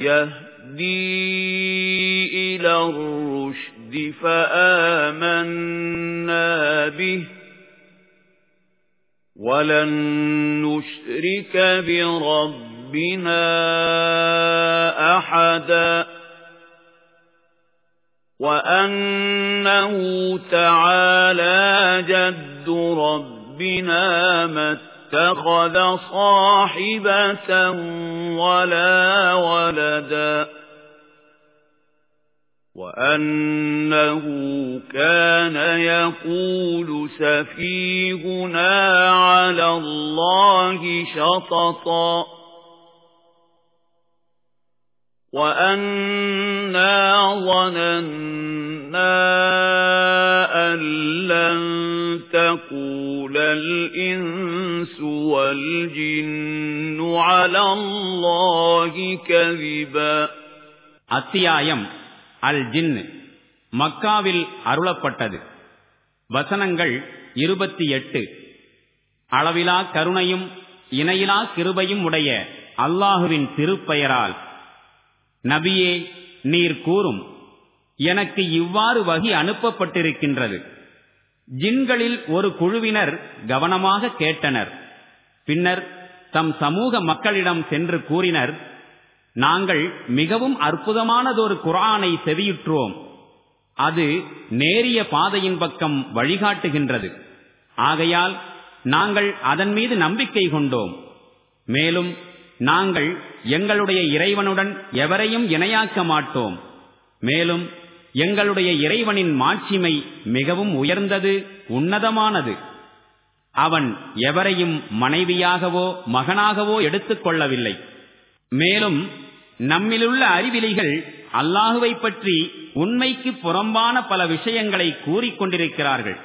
يهدي إلى الرشد فآمنا به ولن نشرك بربنا أحدا وأنه تعالى جد ربنا مت اتخذ صاحبة ولا ولدا وأنه كان يقول سفيهنا على الله شططا وأنا ظننا أن تقول الإنس والجن على الله كذبا அத்தியாயம் அல் ஜின் மக்காவில் அருளப்பட்டது வசனங்கள் இருபத்தி எட்டு அளவிலா கருணையும் இணையிலா கிருபையும் உடைய அல்லாஹுவின் திருப்பெயரால் நபியே நீர் கூறும் எனக்கு இவ்வாறு வகி அனுப்பப்பட்டிருக்கின்றது ஜின்களில் ஒரு குழுவினர் கவனமாக கேட்டனர். பின்னர் தம் சமூக மக்களிடம் சென்று கூறினர் நாங்கள் மிகவும் அற்புதமானதொரு குரானை செவியுற்றோம். அது நேரிய பாதையின் பக்கம் வழிகாட்டுகின்றது. ஆகையால் நாங்கள் அதன் மீது நம்பிக்கை கொண்டோம். மேலும் நாங்கள் எங்களுடைய இறைவனுடன் எவரையும் இணையாக்க மாட்டோம். மேலும் எங்களுடைய இறைவனின் மாட்சிமை மிகவும் உயர்ந்தது உன்னதமானது. அவன் எவரையும் மனைவியாகவோ மகனாகவோ எடுத்துக் கொள்ளவில்லை. மேலும் நம்மிலுள்ள அறிவிலிகள் அல்லாஹுவை பற்றி உண்மைக்கு புறம்பான பல விஷயங்களை கூறிக்கொண்டிருக்கிறார்கள்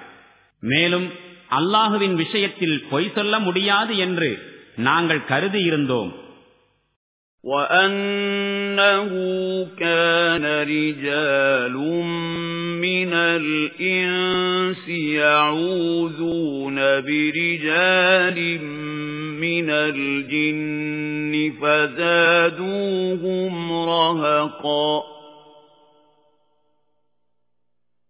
மேலும் அல்லாஹுவின் விஷயத்தில் பொய் சொல்ல முடியாது என்று நாங்கள் கருதி இருந்தோம். وَأَنَّهُ كَانَ رِجَالٌ مِنَ الْإِنسِ يَعُوذُونَ بِرِجَالٍ مِنَ الْجِنِّ فَزَادُوهُمْ رَهَقًا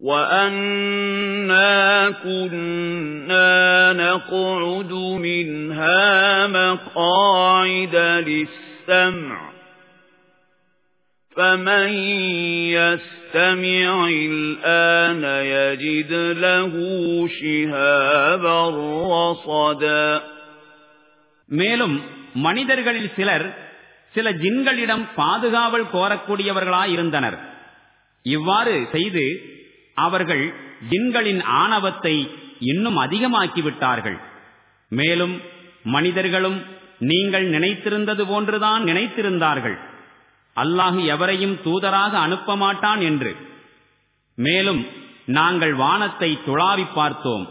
وَأَنَّا كُنَّا نَقْعُدُ مِنْهَا مَقَاعِدَ لِلسَّمْعِ فَمَن يَسْتَمِعِ الْآنَ يَجِدْ لَهُ شِهَابًا رَّصَدًا மேலும் மனிதர்களில் சிலர் சில ஜின்களிடம் பாதுகாவல் கோரக்கூடியவர்களாயிருந்தனர் இவ்வாறு செய்து அவர்கள் ஜின்களின் ஆணவத்தை இன்னும் அதிகமாக்கிவிட்டார்கள். மேலும் மனிதர்களும் நீங்கள் நினைத்திருந்தது போன்றுதான் நினைத்திருந்தார்கள். அல்லாஹு எவரையும் தூதராக அனுப்ப மாட்டான் என்று. மேலும் நாங்கள் வானத்தை துளாவி பார்த்தோம்.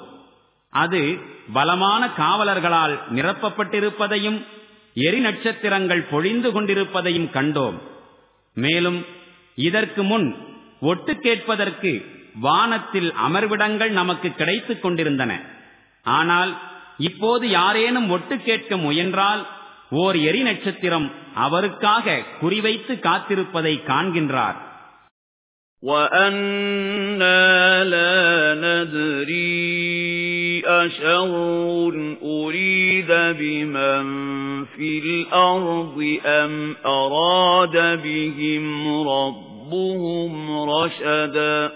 அது பலமான காவலர்களால் நிரப்பப்பட்டிருப்பதையும் எரி நட்சத்திரங்கள் பொழிந்து கொண்டிருப்பதையும் கண்டோம். மேலும் இதற்கு முன் ஒட்டு கேட்பதற்கு வானத்தில் அமர்விடங்கள் நமக்கு கிடைத்துக் கொண்டிருந்தன ஆனால் இப்போது யாரேனும் ஒட்டு கேட்க முயன்றால் ஓர் எரி நட்சத்திரம் அவருக்காக குறிவைத்து காத்திருப்பதை காண்கின்றார் وَأَنَّا لَا نَدْرِي أشر أريد بمن في الأرض أم أراد بهم ربهم رشدا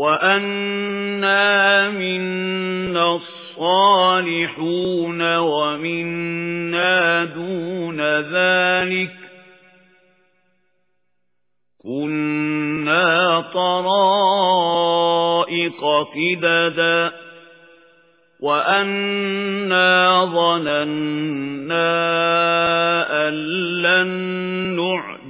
وأنا منا الصالحون ومنا دون ذلك كنا طرائق قددا وأنا ظننا أن لن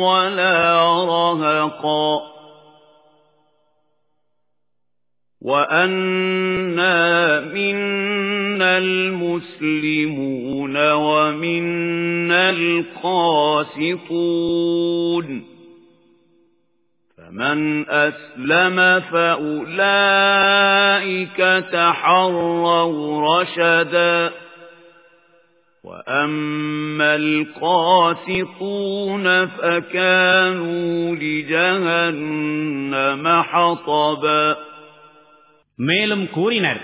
ولا رهقا وَأَنَّا مِنَّا الْمُسْلِمُونَ وَمِنَّا الْقَاسِطُونَ فَمَنْ أَسْلَمَ فَأُولَئِكَ تَحَرَّوْا رَشَدًا وَأَمَّا الْقَاسِطُونَ فَكَانُوا لِجَهَنَّمَ حَطَبًا மேலும் கூறினர்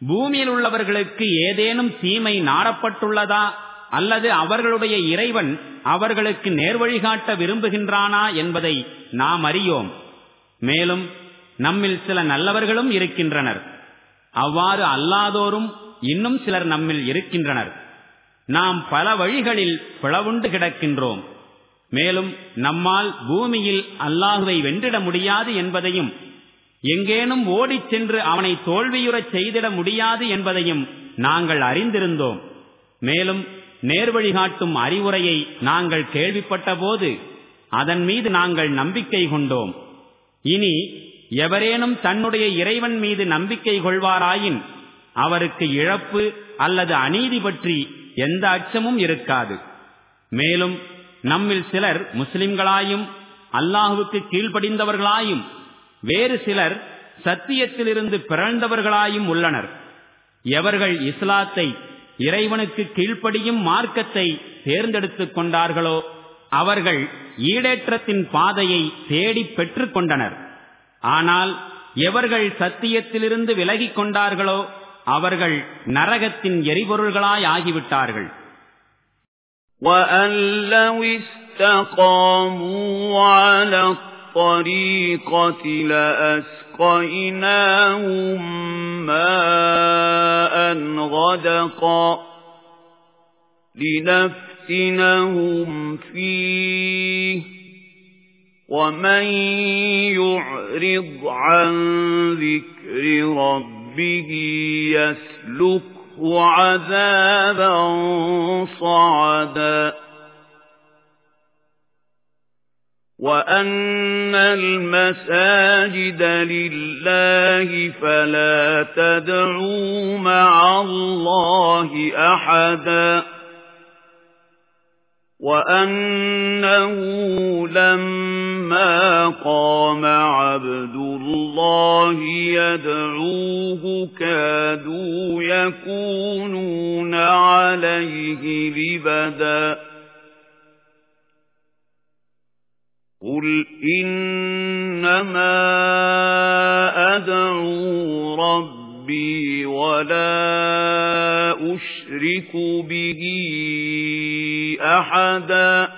பூமியில் உள்ளவர்களுக்கு ஏதேனும் தீமை நாடப்பட்டுள்ளதா அல்லது அவர்களுடைய இறைவன் அவர்களுக்கு நேர்வழிகாட்ட விரும்புகின்றானா என்பதை நாம் அறியோம் மேலும் நம்மில் சில நல்லவர்களும் இருக்கின்றனர் அவ்வாறு அல்லாதோரும் இன்னும் சிலர் நம்மில் இருக்கின்றனர் நாம் பல வழிகளில் பிளவுண்டு கிடக்கின்றோம். மேலும் நம்மால் பூமியில் அல்லாஹுவை வென்றிட முடியாது என்பதையும் எங்கேனும் ஓடிச் சென்று அவனை தோல்வியுறச் செய்திட முடியாது என்பதையும் நாங்கள் அறிந்திருந்தோம். மேலும் நேர்வழிகாட்டும் அறிவுரையை நாங்கள் கேள்விப்பட்ட போது அதன் மீது நாங்கள் நம்பிக்கை கொண்டோம். இனி எவரேனும் தன்னுடைய இறைவன் மீது நம்பிக்கை கொள்வாராயின் அவருக்கு இழப்பு அல்லது அநீதி பற்றி எந்த அச்சமும் இருக்காது. மேலும் நம்மில் சிலர் முஸ்லிம்களாயும் அல்லாஹுவுக்கு கீழ்ப்படிந்தவர்களாயும் வேறு சிலர் சத்தியத்திலிருந்து பிறழ்ந்தவர்களாயும் உள்ளனர். எவர்கள் இஸ்லாத்தை இறைவனுக்கு கீழ்ப்படியும் மார்க்கத்தை தேர்ந்தெடுத்துக் கொண்டார்களோ அவர்கள் ஈடேற்றத்தின் பாதையை தேடி பெற்றுக் கொண்டனர். ஆனால் எவர்கள் சத்தியத்திலிருந்து விலகிக் கொண்டார்களோ அவர்கள் நரகத்தின் எரிபொருள்களாய் ஆகிவிட்டார்கள் وَأَن لَّوْ اسْتَقَامُوا عَلَى الطَّرِيقَةِ لَأَسْقَيْنَاهُم مَّاءً غَدَقًا لِّنَفْتِنَهُمْ فِيهِ وَمَن يُعْرِضْ عَن ذِكْرِ رَبِّهِ يَسْلُكْهُ عَذَابًا صَعَدًا. وَأَنَّ الْمَسَاجِدَ لِلَّهِ فَلَا تَدْعُوا مَعَ اللَّهِ أَحَدًا. وَأَنَّهُ لَمَّا قَامَ عَبْدُ اللَّهِ يَدْعُوهُ كَادُوا يَكُونُونَ عَلَيْهِ لِبَدًا قُلْ إِنَّمَا أَدْعُو رَبِّي وَلَا أُشْرِكُ بِهِ أَحَدًا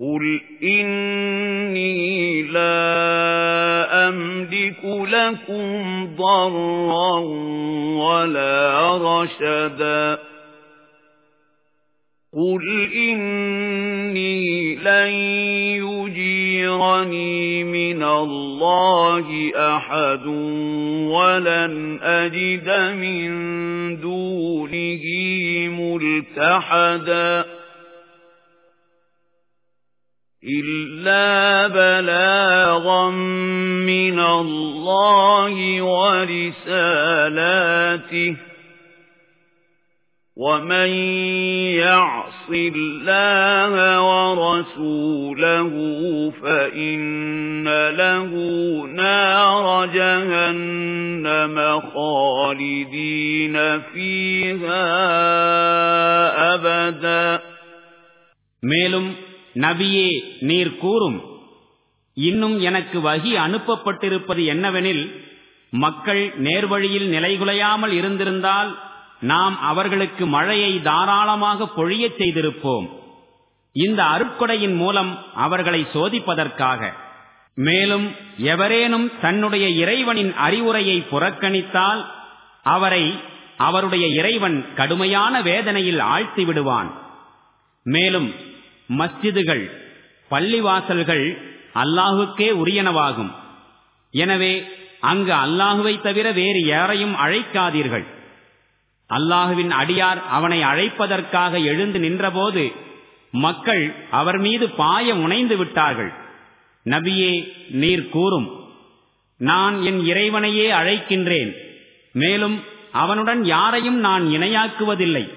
قُلْ إِنِّي لَا أَمْلِكُ لَكُمْ ضَرًّا وَلَا رَشَدًا قُلْ إِنِّي لَن يُجِيرَنِي مِنَ اللَّهِ أَحَدٌ وَلَنْ أَجِدَ مِن دُونِهِ مُلْتَحَدًا إِلَّا بَلَاغًا مِنَ اللَّهِ وَرِسَالَاتِهِ وَمَن يَعْصِ اللَّهَ وَرَسُولَهُ فَإِنَّ لَهُ نَارَ جَهَنَّمَ خَالِدِينَ فِيهَا أَبَدًا மேலும் நபியே நீர் கூறும் இன்னும் எனக்கு வகி அனுப்பப்பட்டிருப்பது என்னவெனில் மக்கள் நேர்வழியில் நிலைகுலையாமல் இருந்திருந்தால் நாம் அவர்களுக்கு மழையை தாராளமாக பொழியச் செய்திருப்போம். இந்த அருட்கொடையின் மூலம் அவர்களை சோதிப்பதற்காக. மேலும் எவரேனும் தன்னுடைய இறைவனின் அறிவுரையை புறக்கணித்தால் அவரை அவருடைய இறைவன் கடுமையான வேதனையில் ஆழ்த்தி விடுவான் மேலும் மஸ்ஜிதுகள் பள்ளிவாசல்கள் அல்லாஹுக்கே உரியனவாகும். எனவே அங்கு அல்லாஹுவை தவிர வேறு யாரையும் அழைக்காதீர்கள். அல்லாஹுவின் அடியார் அவனை அழைப்பதற்காக எழுந்து நின்றபோது மக்கள் அவர் மீது பாய முனைந்து விட்டார்கள். நபியே நீர் கூறும். நான் என் இறைவனையே அழைக்கின்றேன். மேலும் அவனுடன் யாரையும் நான் இணையாக்குவதில்லை.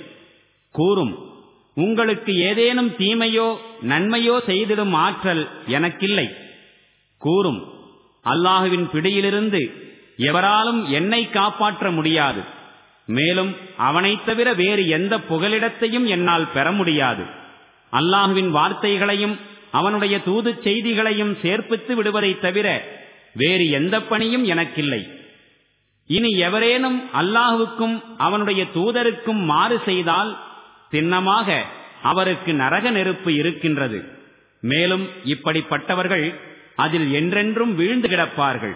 கூறும். உங்களுக்கு ஏதேனும் தீமையோ நன்மையோ செய்திடும் ஆற்றல் எனக்கில்லை. கூறும். அல்லாஹுவின் பிடியிலிருந்து எவராலும் என்னை காப்பாற்ற முடியாது. மேலும் அவனைத் தவிர வேறு எந்த புகலிடத்தையும் என்னால் பெற முடியாது. அல்லாஹுவின் வார்த்தைகளையும் அவனுடைய தூது செய்திகளையும் சேர்ப்பித்து விடுவதைத் தவிர வேறு எந்த பணியும் எனக்கில்லை. இனி எவரேனும் அல்லாஹுவுக்கும் அவனுடைய தூதருக்கும் மாறு செய்தால் சின்னமாக அவருக்கு நரக நெருப்பு இருக்கின்றது. மேலும் இப்படிப்பட்டவர்கள் அதில் என்றென்றும் வீழ்ந்து கிடப்பார்கள்.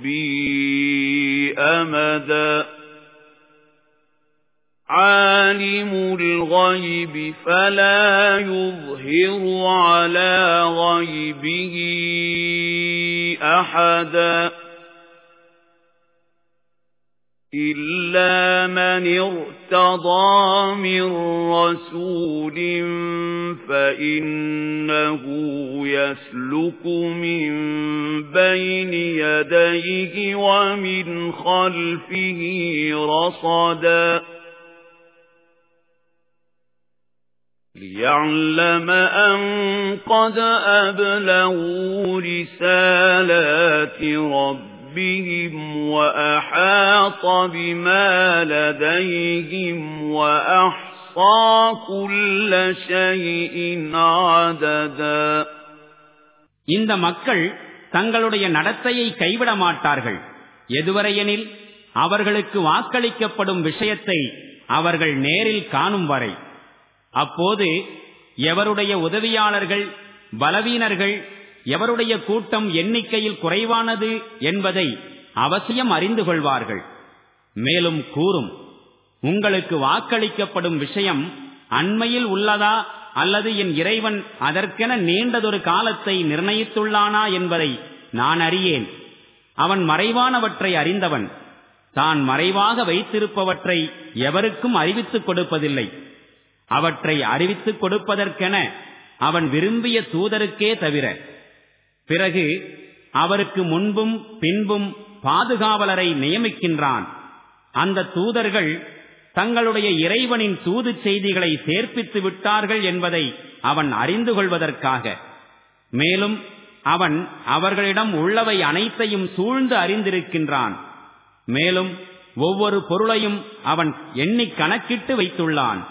رَبِّي أَمَدًا عَالِمُ الْغَيْبِ فَلَا يُظْهِرُ عَلَى غَيْبِهِ أَحَدًا إِلَّا مَنِ ارْتَضَىٰ مِن رَّسُولٍ فَإِنَّهُ يَسْلُكُ مِن بَيْنِ يَدَيْهِ وَمِنْ خَلْفِهِ رَصَدًا لِيَعْلَمَ أَن قَدْ أَبْلَغُوا رِسَالَاتِ رَبِّهِمْ رَبِّهِمْ وَأَحَاطَ بِمَا لَدَيْهِمْ وَأَحْصَى كُلَّ شَيْءٍ عَدَدًا இந்த மக்கள் தங்களுடைய நடத்தையை கைவிட மாட்டார்கள் எதுவரையெனில் அவர்களுக்கு வாக்களிக்கப்படும் விஷயத்தை அவர்கள் நேரில் காணும் வரை அப்போது எவருடைய உதவியாளர்கள் பலவீனர்கள் எவருடைய கூட்டம் எண்ணிக்கையில் குறைவானது என்பதை அவசியம் அறிந்து கொள்வார்கள். மேலும் கூறும் உங்களுக்கு வாக்களிக்கப்படும் விஷயம் அண்மையில் உள்ளதா அல்லது என் இறைவன் அதற்கென நீண்டதொரு காலத்தை நிர்ணயித்துள்ளானா என்பதை நான் அறியேன். அவன் மறைவானவற்றை அறிந்தவன். தான் மறைவாக வைத்திருப்பவற்றை எவருக்கும் அறிவித்துக் கொடுப்பதில்லை. அவற்றை அறிவித்துக் கொடுப்பதற்கென அவன் விரும்பிய தூதருக்கே தவிர பிறகு அவருக்கு முன்பும் பின்பும் பாதுகாவலரை நியமிக்கின்றான். அந்த தூதர்கள் தங்களுடைய இறைவனின் தூது செய்திகளை சேர்ப்பித்து விட்டார்கள் என்பதை அவன் அறிந்து கொள்வதற்காக. மேலும் அவன் அவர்களிடம் உள்ளவை அனைத்தையும் சூழ்ந்து அறிந்திருக்கின்றான். மேலும் ஒவ்வொரு பொருளையும் அவன் எண்ணி கணக்கிட்டு வைத்துள்ளான்.